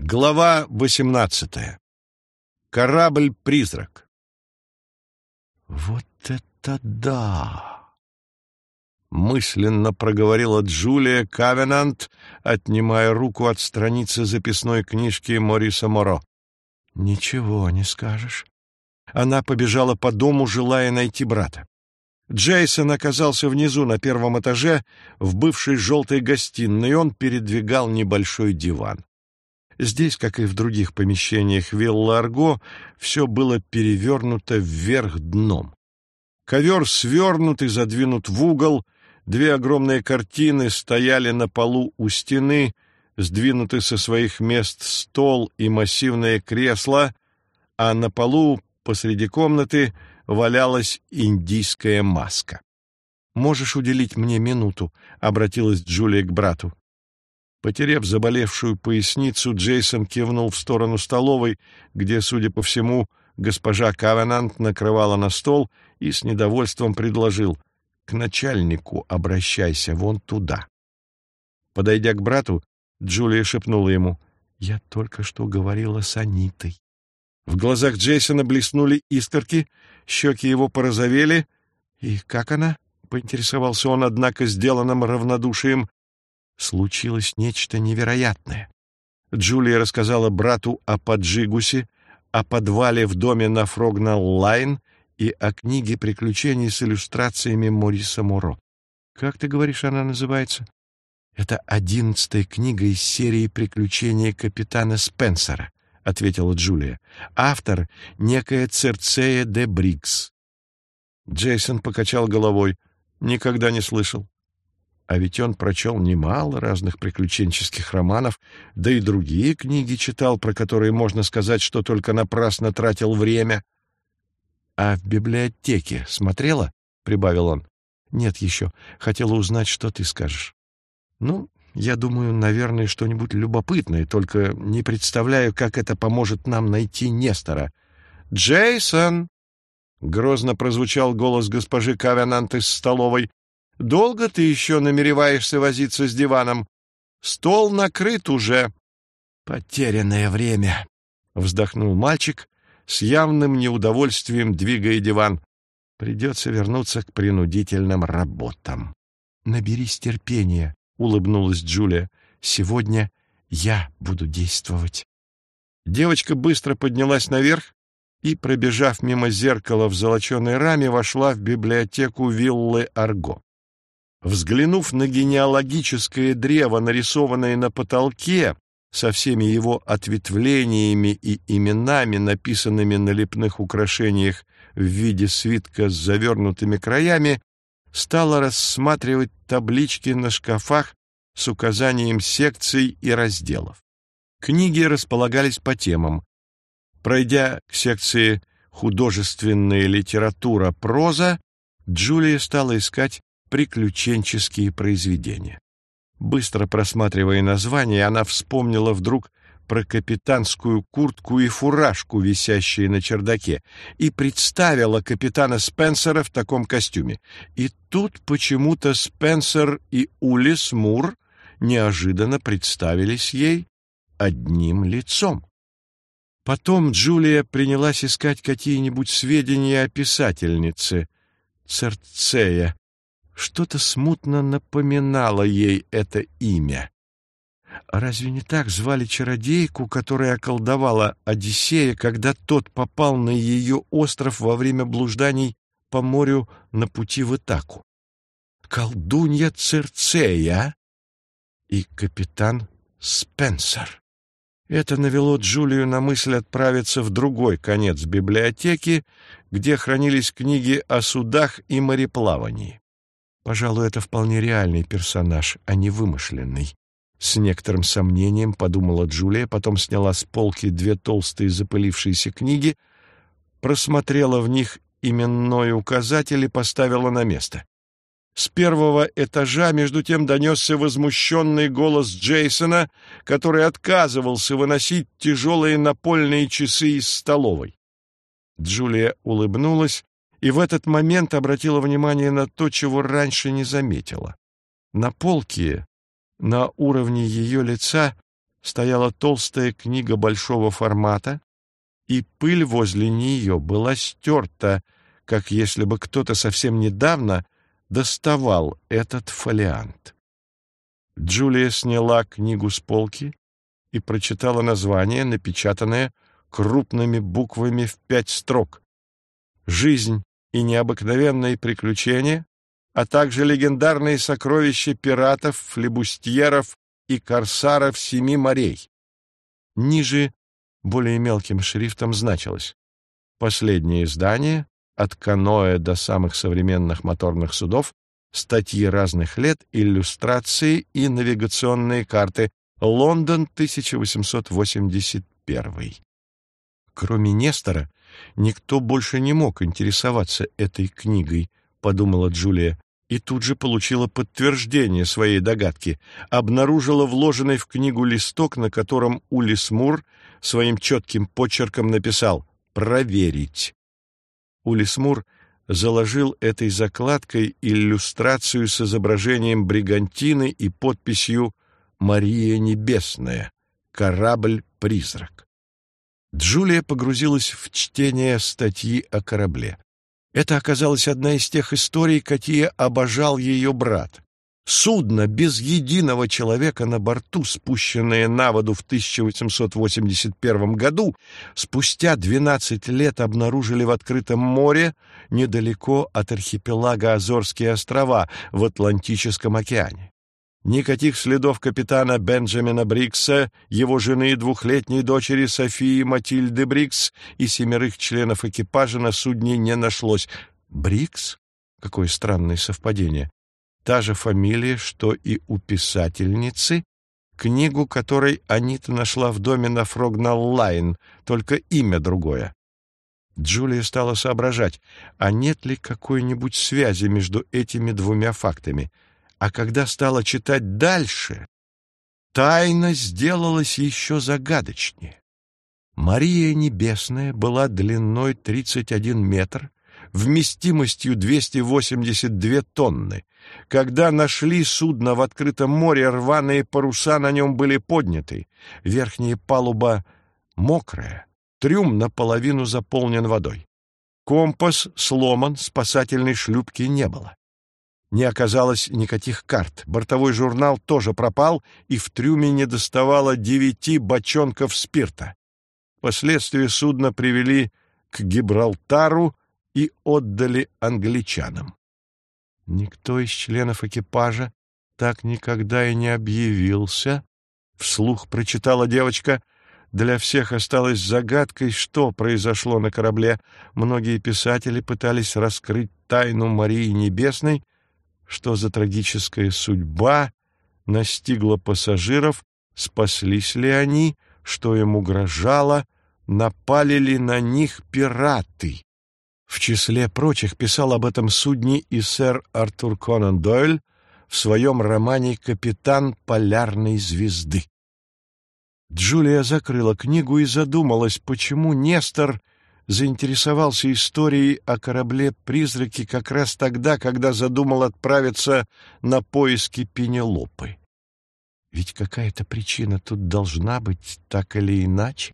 Глава 18. Корабль-призрак. «Вот это да!» Мысленно проговорила Джулия Кавенант, отнимая руку от страницы записной книжки Мориса Моро. «Ничего не скажешь». Она побежала по дому, желая найти брата. Джейсон оказался внизу на первом этаже, в бывшей желтой гостиной, и он передвигал небольшой диван. Здесь, как и в других помещениях вилла Арго, все было перевернуто вверх дном. Ковер свернут и задвинут в угол, две огромные картины стояли на полу у стены, сдвинуты со своих мест стол и массивное кресло, а на полу посреди комнаты валялась индийская маска. «Можешь уделить мне минуту?» — обратилась Джулия к брату. Потерев заболевшую поясницу, Джейсон кивнул в сторону столовой, где, судя по всему, госпожа Кавенант накрывала на стол и с недовольством предложил «К начальнику обращайся вон туда». Подойдя к брату, Джулия шепнула ему «Я только что говорила с Анитой». В глазах Джейсона блеснули искорки, щеки его порозовели. «И как она?» — поинтересовался он, однако, сделанным равнодушием случилось нечто невероятное. Джулия рассказала брату о Паджигусе, о подвале в доме на Фрогнал-Лайн и о книге приключений с иллюстрациями Мориса Муро. «Как ты говоришь, она называется?» «Это одиннадцатая книга из серии «Приключения капитана Спенсера», — ответила Джулия. «Автор — некая Церцея де Брикс». Джейсон покачал головой. «Никогда не слышал». А ведь он прочел немало разных приключенческих романов, да и другие книги читал, про которые можно сказать, что только напрасно тратил время. — А в библиотеке смотрела? — прибавил он. — Нет еще. Хотела узнать, что ты скажешь. — Ну, я думаю, наверное, что-нибудь любопытное, только не представляю, как это поможет нам найти Нестора. — Джейсон! — грозно прозвучал голос госпожи Кавенант из столовой. Долго ты еще намереваешься возиться с диваном? Стол накрыт уже. Потерянное время, вздохнул мальчик, с явным неудовольствием двигая диван. Придется вернуться к принудительным работам. Наберись терпения, улыбнулась Джулия. Сегодня я буду действовать. Девочка быстро поднялась наверх и, пробежав мимо зеркала в золоченой раме, вошла в библиотеку виллы Арго. Взглянув на генеалогическое древо, нарисованное на потолке, со всеми его ответвлениями и именами, написанными на лепных украшениях в виде свитка с завернутыми краями, стала рассматривать таблички на шкафах с указанием секций и разделов. Книги располагались по темам. Пройдя к секции «Художественная литература. Проза», Джулия стала искать приключенческие произведения. Быстро просматривая название, она вспомнила вдруг про капитанскую куртку и фуражку, висящие на чердаке, и представила капитана Спенсера в таком костюме. И тут почему-то Спенсер и Улис Мур неожиданно представились ей одним лицом. Потом Джулия принялась искать какие-нибудь сведения о писательнице Церцея, что-то смутно напоминало ей это имя. Разве не так звали чародейку, которая околдовала Одиссея, когда тот попал на ее остров во время блужданий по морю на пути в Итаку? Колдунья Церцея и капитан Спенсер. Это навело Джулию на мысль отправиться в другой конец библиотеки, где хранились книги о судах и мореплавании. Пожалуй, это вполне реальный персонаж, а не вымышленный. С некоторым сомнением подумала Джулия, потом сняла с полки две толстые запылившиеся книги, просмотрела в них именной указатель и поставила на место. С первого этажа, между тем, донесся возмущенный голос Джейсона, который отказывался выносить тяжелые напольные часы из столовой. Джулия улыбнулась и в этот момент обратила внимание на то, чего раньше не заметила. На полке, на уровне ее лица, стояла толстая книга большого формата, и пыль возле нее была стерта, как если бы кто-то совсем недавно доставал этот фолиант. Джулия сняла книгу с полки и прочитала название, напечатанное крупными буквами в пять строк. «Жизнь и необыкновенные приключения, а также легендарные сокровища пиратов, флебустьеров и корсаров семи морей». Ниже более мелким шрифтом значилось «Последнее издание, от каноэ до самых современных моторных судов, статьи разных лет, иллюстрации и навигационные карты. Лондон, 1881. Кроме Нестора, никто больше не мог интересоваться этой книгой, подумала Джулия, и тут же получила подтверждение своей догадки. Обнаружила вложенный в книгу листок, на котором Улис Мур своим четким почерком написал «Проверить». Улис Мур — заложил этой закладкой иллюстрацию с изображением бригантины и подписью «Мария Небесная. Корабль-призрак». Джулия погрузилась в чтение статьи о корабле. Это оказалась одна из тех историй, какие обожал ее брат. Судно без единого человека на борту, спущенное на воду в 1881 году, спустя 12 лет обнаружили в открытом море недалеко от архипелага Азорские острова в Атлантическом океане. Никаких следов капитана Бенджамина Брикса, его жены и двухлетней дочери Софии Матильды Брикс и семерых членов экипажа на судне не нашлось. Брикс? Какое странное совпадение та же фамилия, что и у писательницы, книгу которой Анита нашла в доме на Фрогнал-Лейн, только имя другое. Джулия стала соображать, а нет ли какой-нибудь связи между этими двумя фактами. А когда стала читать дальше, тайна сделалась еще загадочнее. Мария Небесная была длиной 31 метр, вместимостью 282 тонны. Когда нашли судно в открытом море, рваные паруса на нем были подняты, верхняя палуба мокрая, трюм наполовину заполнен водой. Компас сломан, спасательной шлюпки не было. Не оказалось никаких карт, бортовой журнал тоже пропал, и в трюме не доставало девяти бочонков спирта. Последствия судна привели к Гибралтару, и отдали англичанам. Никто из членов экипажа так никогда и не объявился, вслух прочитала девочка. Для всех осталось загадкой, что произошло на корабле. Многие писатели пытались раскрыть тайну Марии Небесной, что за трагическая судьба настигла пассажиров, спаслись ли они, что им угрожало, напали ли на них пираты. В числе прочих писал об этом судне и сэр Артур Конан Дойль в своем романе «Капитан полярной звезды». Джулия закрыла книгу и задумалась, почему Нестор заинтересовался историей о корабле-призраке как раз тогда, когда задумал отправиться на поиски Пенелопы. Ведь какая-то причина тут должна быть так или иначе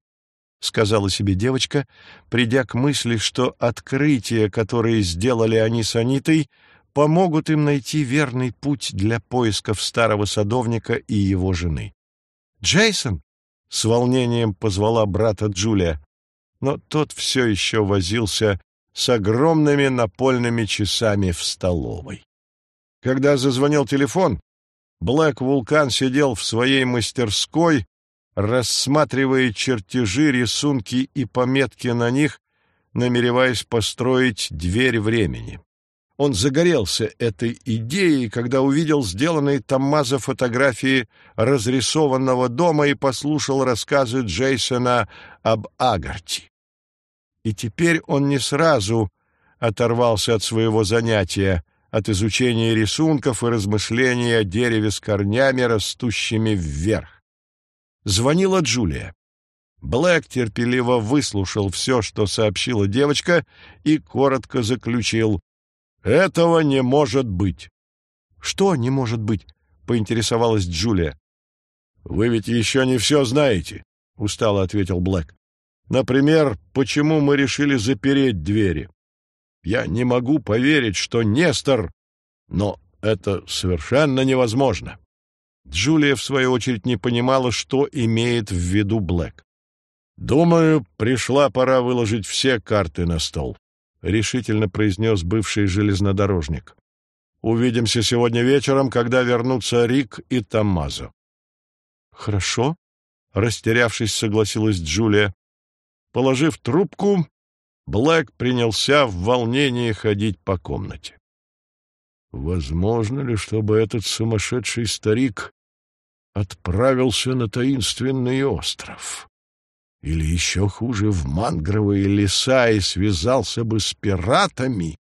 сказала себе девочка, придя к мысли, что открытия, которые сделали они с Анитой, помогут им найти верный путь для поисков старого садовника и его жены. «Джейсон!» — с волнением позвала брата Джулия, но тот все еще возился с огромными напольными часами в столовой. Когда зазвонил телефон, Блэк Вулкан сидел в своей мастерской рассматривая чертежи, рисунки и пометки на них, намереваясь построить дверь времени. Он загорелся этой идеей, когда увидел сделанные Томмазо фотографии разрисованного дома и послушал рассказы Джейсона об Агарти. И теперь он не сразу оторвался от своего занятия, от изучения рисунков и размышления о дереве с корнями, растущими вверх. Звонила Джулия. Блэк терпеливо выслушал все, что сообщила девочка, и коротко заключил «Этого не может быть». «Что не может быть?» — поинтересовалась Джулия. «Вы ведь еще не все знаете», — устало ответил Блэк. «Например, почему мы решили запереть двери? Я не могу поверить, что Нестор... Но это совершенно невозможно». Джулия, в свою очередь, не понимала, что имеет в виду Блэк. «Думаю, пришла пора выложить все карты на стол», — решительно произнес бывший железнодорожник. «Увидимся сегодня вечером, когда вернутся Рик и Тамазо». «Хорошо», — растерявшись, согласилась Джулия. Положив трубку, Блэк принялся в волнении ходить по комнате. Возможно ли, чтобы этот сумасшедший старик отправился на таинственный остров? Или еще хуже, в мангровые леса и связался бы с пиратами?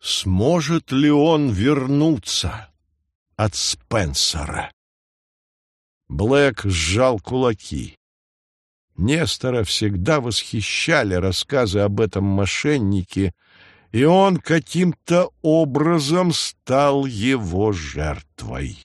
Сможет ли он вернуться от Спенсера? Блэк сжал кулаки. Нестора всегда восхищали рассказы об этом мошеннике, и он каким-то образом стал его жертвой.